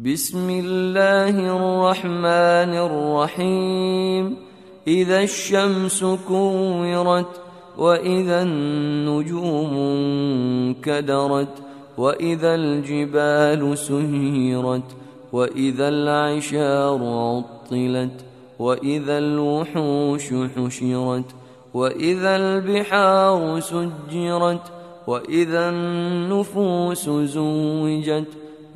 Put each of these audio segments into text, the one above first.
بسم الله الرحمن الرحيم. إذا الشمس كورت وإذا النجوم انكدرت وإذا الجبال سيرت وإذا العشار عطلت وإذا الوحوش حشرت وإذا البحار سجرت وإذا النفوس زوجت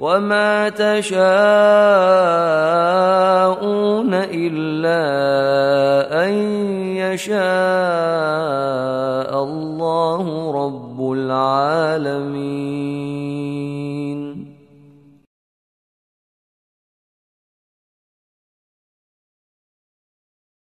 وما تشاءون الا ان يشاء الله رب العالمين